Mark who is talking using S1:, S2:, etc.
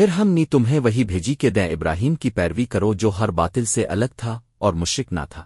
S1: پھر ہم نے تمہیں وہی بھیجی کہ دیں ابراہیم کی پیروی کرو جو ہر باطل سے الگ تھا اور مشرک نہ تھا۔